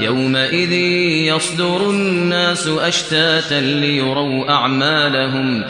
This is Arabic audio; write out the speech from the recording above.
يومئذ يصدر الناس أشتاتا ليروا أعمالهم